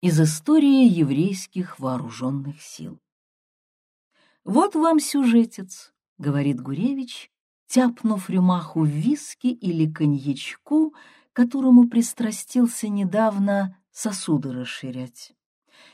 из истории еврейских вооруженных сил. «Вот вам сюжетец», — говорит Гуревич, тяпнув рюмаху виски или коньячку, которому пристрастился недавно сосуды расширять.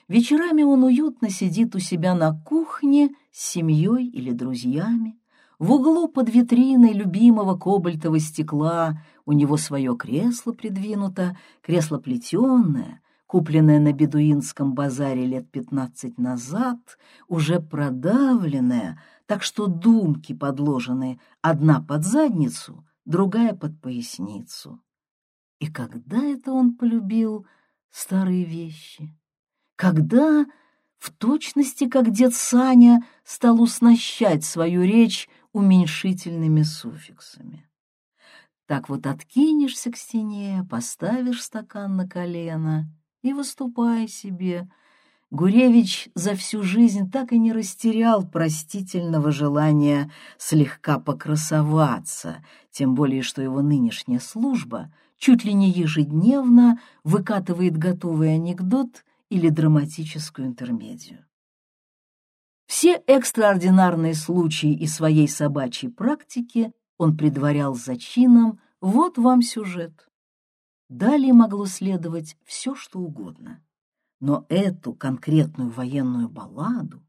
Вечерами он уютно сидит у себя на кухне с семьей или друзьями. В углу под витриной любимого кобальтового стекла у него свое кресло придвинуто, кресло плетеное, купленное на бедуинском базаре лет пятнадцать назад, уже продавленное, так что думки подложены одна под задницу, другая под поясницу. И когда это он полюбил старые вещи? Когда, в точности, как дед Саня, стал уснащать свою речь уменьшительными суффиксами? Так вот откинешься к стене, поставишь стакан на колено и выступай себе. Гуревич за всю жизнь так и не растерял простительного желания слегка покрасоваться, тем более что его нынешняя служба чуть ли не ежедневно выкатывает готовый анекдот или драматическую интермедию. Все экстраординарные случаи из своей собачьей практики он предварял зачином «Вот вам сюжет». Далее могло следовать все, что угодно. Но эту конкретную военную балладу,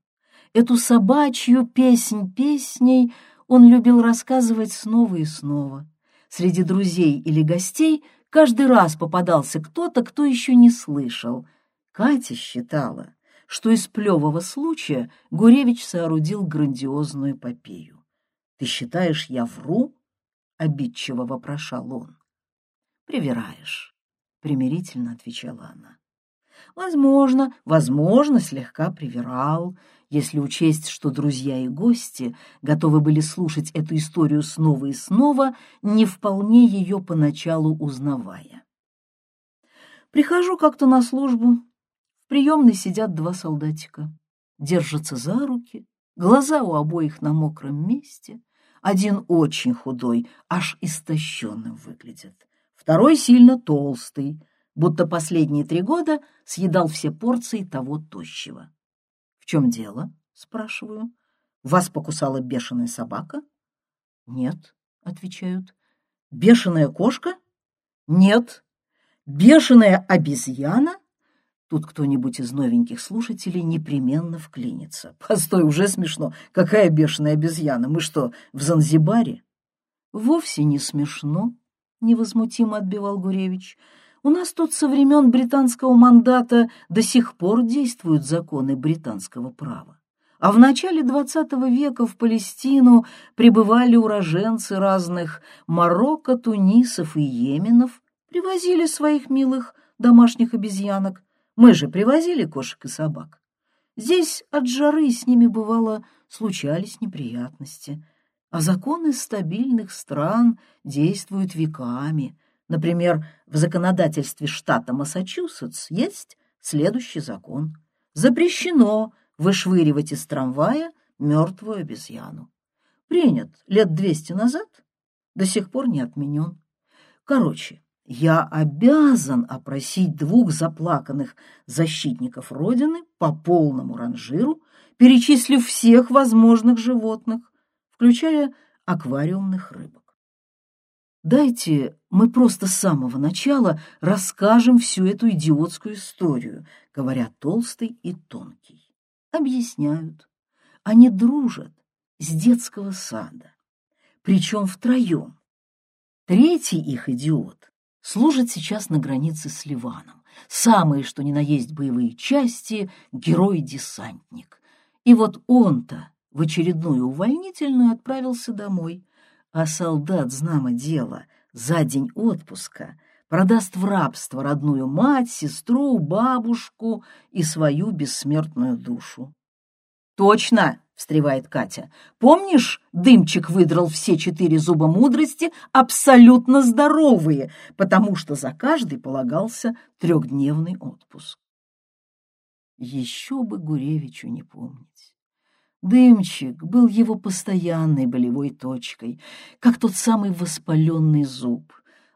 эту собачью песнь песней он любил рассказывать снова и снова. Среди друзей или гостей каждый раз попадался кто-то, кто еще не слышал. Катя считала, что из плевого случая Гуревич соорудил грандиозную эпопею. «Ты считаешь, я вру?» — обидчиво вопрошал он. «Привираешь», — примирительно отвечала она. «Возможно, возможно, слегка привирал, если учесть, что друзья и гости готовы были слушать эту историю снова и снова, не вполне ее поначалу узнавая. Прихожу как-то на службу, в приемной сидят два солдатика, держатся за руки, глаза у обоих на мокром месте, один очень худой, аж истощенным выглядит, второй сильно толстый, будто последние три года съедал все порции того тощего. «В чем дело?» — спрашиваю. «Вас покусала бешеная собака?» «Нет», — отвечают. «Бешеная кошка?» «Нет». «Бешеная обезьяна?» Тут кто-нибудь из новеньких слушателей непременно вклинится. Постой, уже смешно. Какая бешеная обезьяна? Мы что, в Занзибаре? Вовсе не смешно, невозмутимо отбивал Гуревич. У нас тут со времен британского мандата до сих пор действуют законы британского права. А в начале XX века в Палестину прибывали уроженцы разных Марокко, Тунисов и Йеменов, привозили своих милых домашних обезьянок, мы же привозили кошек и собак. Здесь от жары с ними, бывало, случались неприятности. А законы стабильных стран действуют веками. Например, в законодательстве штата Массачусетс есть следующий закон. Запрещено вышвыривать из трамвая мертвую обезьяну. Принят лет двести назад, до сих пор не отменен. Короче, я обязан опросить двух заплаканных защитников Родины по полному ранжиру, перечислив всех возможных животных, включая аквариумных рыбок. Дайте мы просто с самого начала расскажем всю эту идиотскую историю, говорят толстый и тонкий. Объясняют. Они дружат с детского сада, причем втроем. Третий их идиот служит сейчас на границе с Ливаном. Самые, что ни на есть боевые части, герой-десантник. И вот он-то в очередную увольнительную отправился домой, а солдат, знамо дело, за день отпуска продаст в рабство родную мать, сестру, бабушку и свою бессмертную душу. «Точно!» — встревает Катя. «Помнишь, дымчик выдрал все четыре зуба мудрости абсолютно здоровые, потому что за каждый полагался трехдневный отпуск?» Еще бы Гуревичу не помнить. Дымчик был его постоянной болевой точкой, как тот самый воспаленный зуб.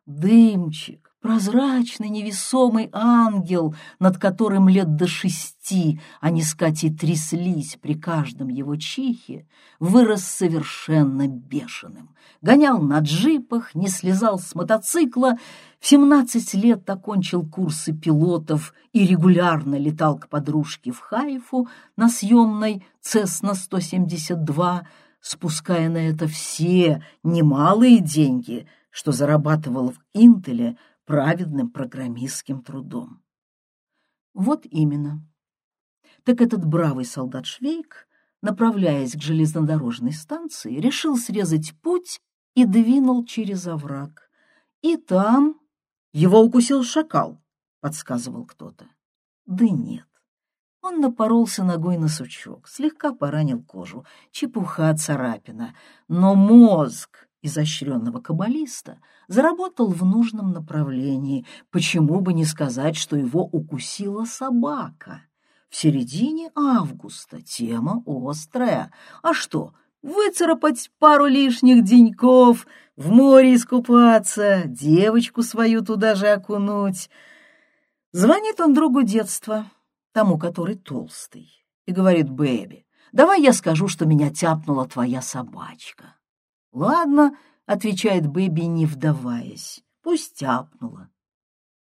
Дымчик, прозрачный невесомый ангел, над которым лет до шести они с Катей тряслись при каждом его чихе, вырос совершенно бешеным. Гонял на джипах, не слезал с мотоцикла, в семнадцать лет окончил курсы пилотов и регулярно летал к подружке в Хайфу на съемной Цесна-172, спуская на это все немалые деньги, что зарабатывал в Интеле праведным программистским трудом. Вот именно. Так этот бравый солдат Швейк, направляясь к железнодорожной станции, решил срезать путь и двинул через овраг. И там его укусил шакал, подсказывал кто-то. Да нет. Он напоролся ногой на сучок, слегка поранил кожу, чепуха царапина, но мозг изощренного каббалиста заработал в нужном направлении. Почему бы не сказать, что его укусила собака? В середине августа тема острая. А что, выцарапать пару лишних деньков, в море искупаться, девочку свою туда же окунуть? Звонит он другу детства, тому, который толстый, и говорит, «Бэби, давай я скажу, что меня тяпнула твоя собачка». «Ладно», — отвечает Бэби, не вдаваясь, — «пусть тяпнула».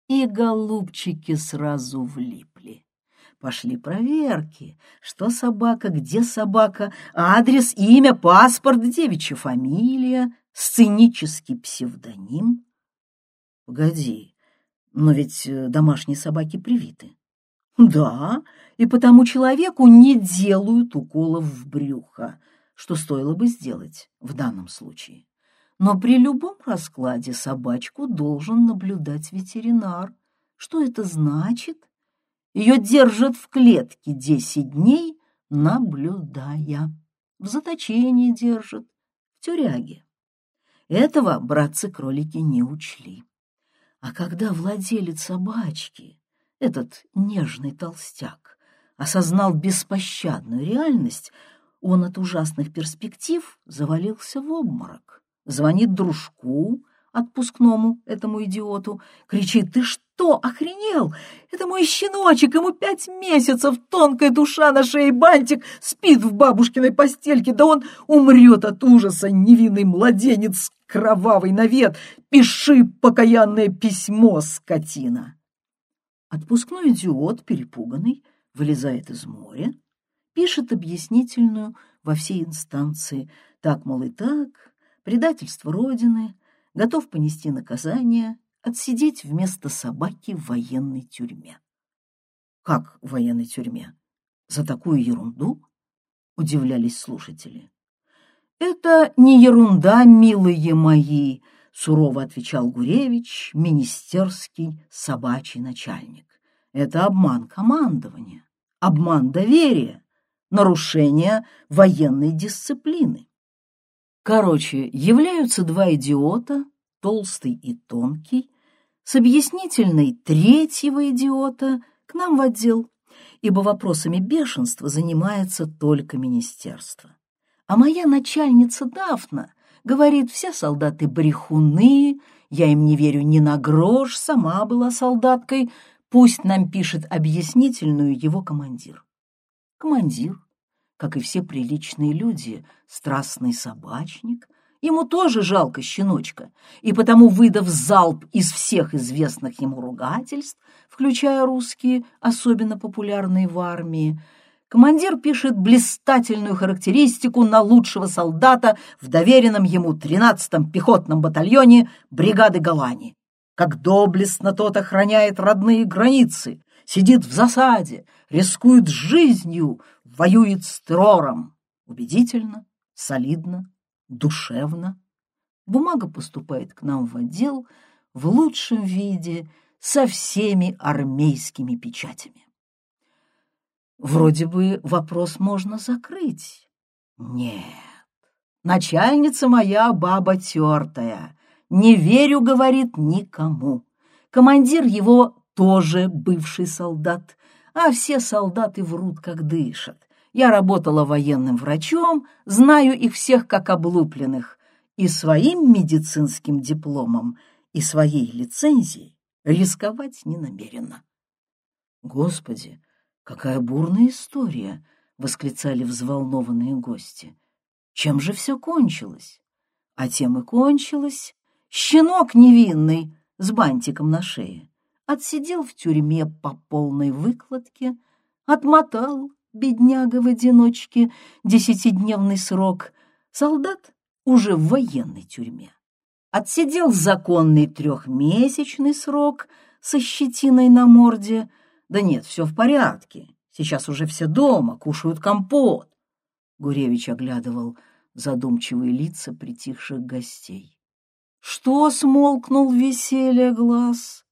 И голубчики сразу влипли. Пошли проверки. Что собака, где собака, адрес, имя, паспорт, девичья фамилия, сценический псевдоним. Погоди, но ведь э, домашние собаки привиты. Да, и потому человеку не делают уколов в брюхо, что стоило бы сделать в данном случае. Но при любом раскладе собачку должен наблюдать ветеринар. Что это значит? Ее держат в клетке десять дней, наблюдая. В заточении держат, в тюряге. Этого братцы-кролики не учли. А когда владелец собачки этот нежный толстяк осознал беспощадную реальность, он от ужасных перспектив завалился в обморок. Звонит дружку, отпускному этому идиоту, кричит «Ты что, охренел? Это мой щеночек, ему пять месяцев, тонкая душа на шее бантик, спит в бабушкиной постельке, да он умрет от ужаса, невинный младенец, кровавый навет, пиши покаянное письмо, скотина!» Отпускной идиот, перепуганный, вылезает из моря, пишет объяснительную во всей инстанции. Так, мол, и так, предательство Родины, готов понести наказание, отсидеть вместо собаки в военной тюрьме. Как в военной тюрьме? За такую ерунду? Удивлялись слушатели. Это не ерунда, милые мои, сурово отвечал Гуревич, министерский собачий начальник. Это обман командования, обман доверия, нарушение военной дисциплины. Короче, являются два идиота, толстый и тонкий, с объяснительной третьего идиота к нам в отдел, ибо вопросами бешенства занимается только министерство. А моя начальница Дафна Говорит, все солдаты брехуны, я им не верю ни на грош, сама была солдаткой, пусть нам пишет объяснительную его командир. Командир, как и все приличные люди, страстный собачник, ему тоже жалко щеночка, и потому, выдав залп из всех известных ему ругательств, включая русские, особенно популярные в армии, командир пишет блистательную характеристику на лучшего солдата в доверенном ему 13-м пехотном батальоне бригады Галани. Как доблестно тот охраняет родные границы, сидит в засаде, рискует жизнью, воюет с террором. Убедительно, солидно, душевно. Бумага поступает к нам в отдел в лучшем виде со всеми армейскими печатями. Вроде бы вопрос можно закрыть. Нет, начальница моя баба тертая. Не верю, говорит, никому. Командир его тоже бывший солдат, а все солдаты врут, как дышат. Я работала военным врачом, знаю их всех как облупленных, и своим медицинским дипломом, и своей лицензией рисковать не намерена. Господи, какая бурная история! — восклицали взволнованные гости. Чем же все кончилось? А тем и кончилось. Щенок невинный с бантиком на шее отсидел в тюрьме по полной выкладке, отмотал, бедняга в одиночке, десятидневный срок. Солдат уже в военной тюрьме. Отсидел законный трехмесячный срок со щетиной на морде. Да нет, все в порядке. Сейчас уже все дома, кушают компот. Гуревич оглядывал задумчивые лица притихших гостей. Что смолкнул веселье глаз?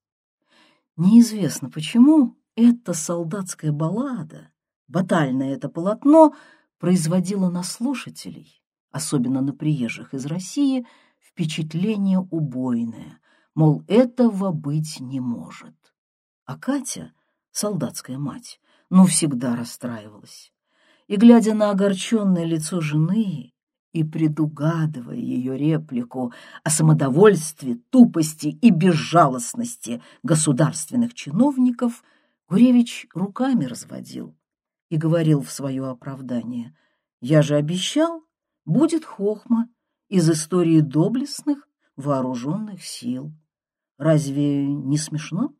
Неизвестно почему эта солдатская баллада, батальное это полотно, производило на слушателей, особенно на приезжих из России, впечатление убойное, мол, этого быть не может. А Катя, солдатская мать, ну всегда расстраивалась. И, глядя на огорченное лицо жены, и, предугадывая ее реплику о самодовольстве, тупости и безжалостности государственных чиновников, Гуревич руками разводил и говорил в свое оправдание, «Я же обещал, будет хохма из истории доблестных вооруженных сил. Разве не смешно?»